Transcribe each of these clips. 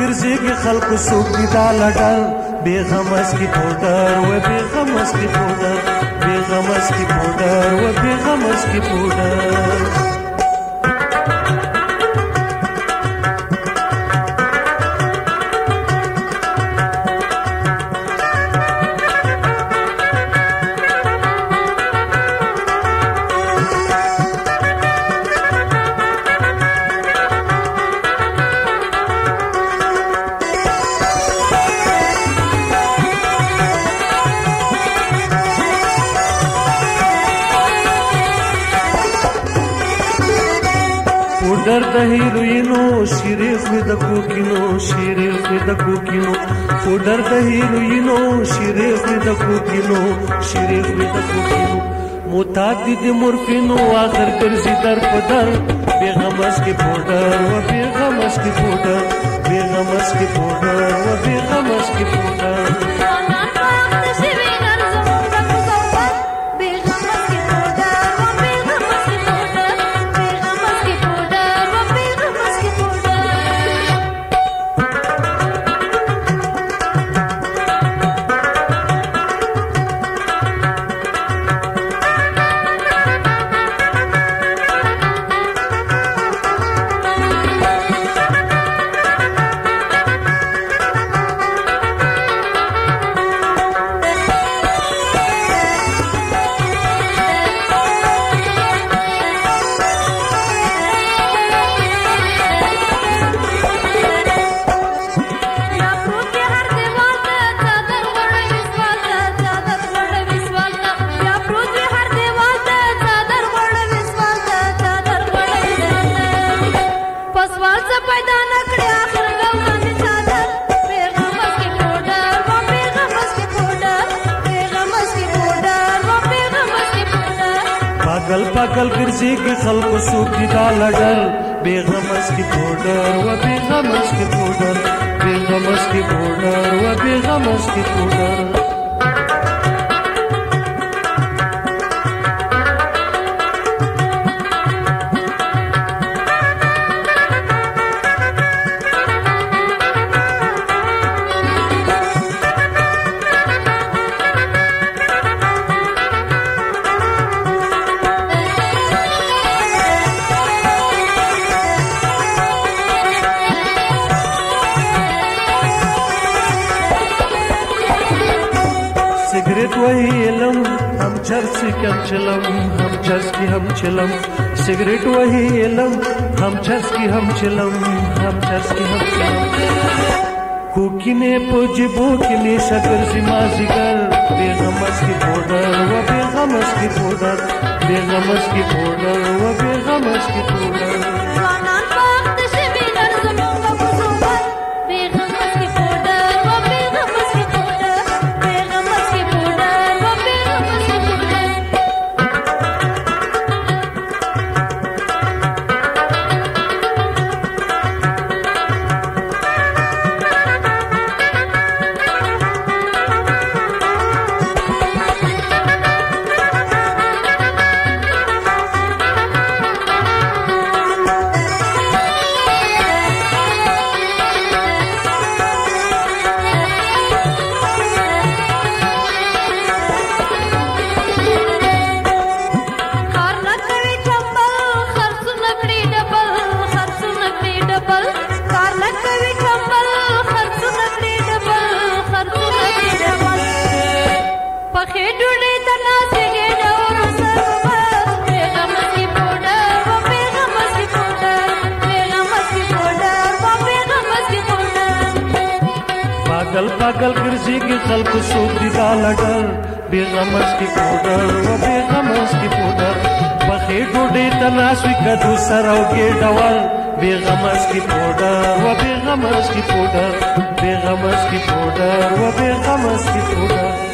ګرځيږي خلکو څوک دي دا لډر بے غمس کی پودر و بے غمس کی پودر بے غمس کی پودر و بے غمس کی پودر ګرد هیروینو شیرې خو د کوکینو شیرې خو د کوکینو پودر د هیروینو شیرې خو د کوکینو شیرې خو د کوکینو متعدد مورفینو آخر ګرځي در په در بیغمس کې پودر و بیغمس کې پودر بیغمس کې پودر و بیغمس پاگل پاگل ګرځي کې خلکو سوق دا لګل بیغمس کې پودر و بیغمس کې پودر بیغمس کې پودر و بیغمس کې پودر वहीलम हम झर्स कम चलम हम झर्स की हम चलम सिगरेट वहीलम हम झर्स की हम चलम हम झर्स की हम चलम कुकिने पुजी बुकिने सगर सिमा जिगर बेगमस की पाउडर व बेगमस की पाउडर बेगमस की पाउडर व बेगमस की पाउडर پاگل پاگل ګرځي کې خلق سوق دي دا لګر بے غمس کی پوډر و بے غمس کی پوډر پخې ګډې تناسوي کدو سره او کې ډول بے غمس کی پوډر و بے غمس کی پوډر بے غمس کی پوډر و بے غمس کی پوډر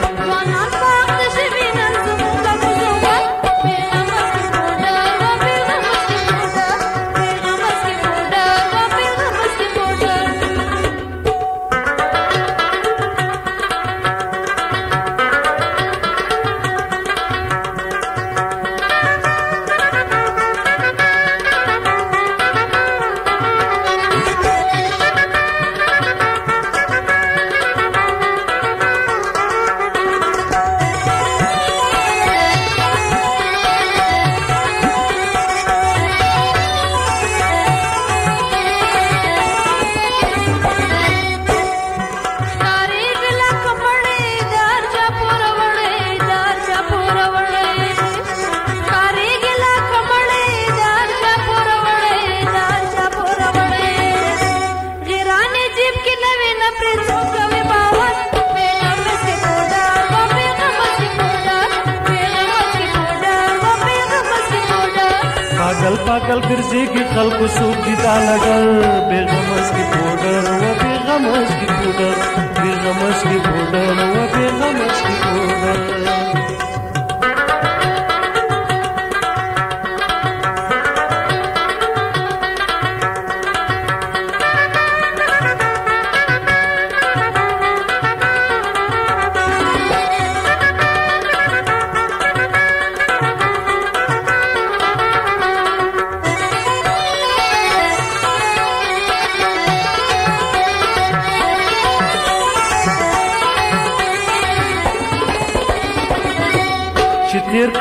پاگل ګرځي کې خلکو څوک دي دا لګل بے غمس کې پوډر و بے غمس کې پوډر بے غمس کې پوډر و بے غمس کې پوډر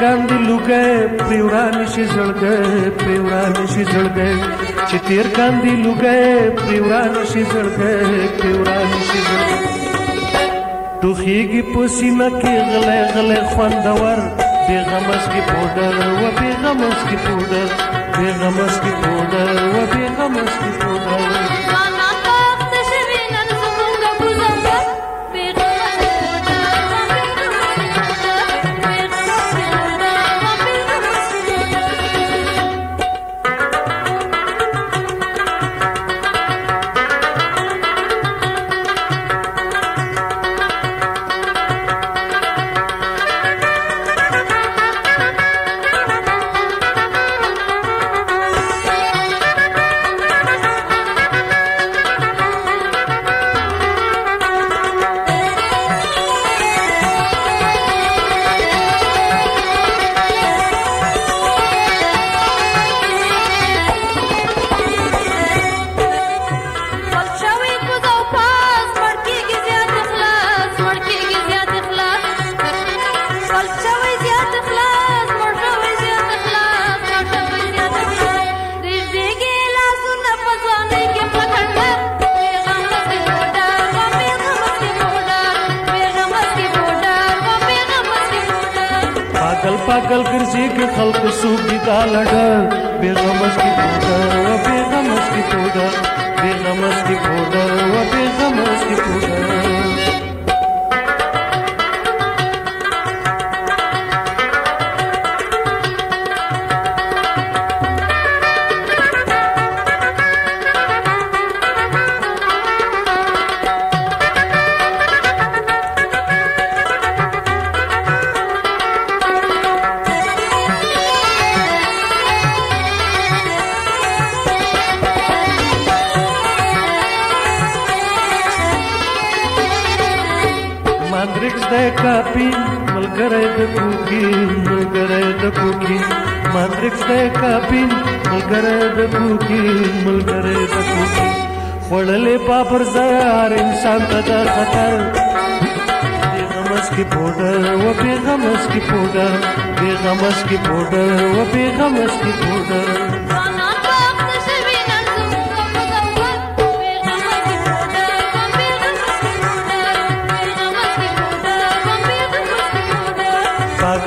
کاندي لوګې پریوران شي زړګې پریوران شي زړګې چې تیر کاندي لوګې پریوران شي زړګې پریوران شي زړګې ټوخیږي پسینه کې غلې غلې خوندور بیغمس کې پودر و بیغمس کې پودر بیغمس کې پودر و بیغمس कल कृषि के खल्क सुविधा लडर बेगमस की पोदर व बेगमस की पोदर बेगमस की पोदर बेगमस की पोदर کوکی ملګری د کوکی مدرک ته کاپین ملګری د کوکی ملګری د کوکی وړلې پاپر زار انسان ته در خطر دی غمس کی پودر و بی غمس کی پودر دی غمس کی پودر و بی غمس کی پودر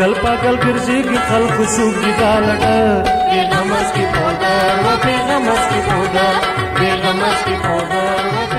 पागल पागल गिरजी की थल खुशू की दालट बेगमस की पौधा बेगमस नमस्ते पौधा बेगमस नमस्ते पौधा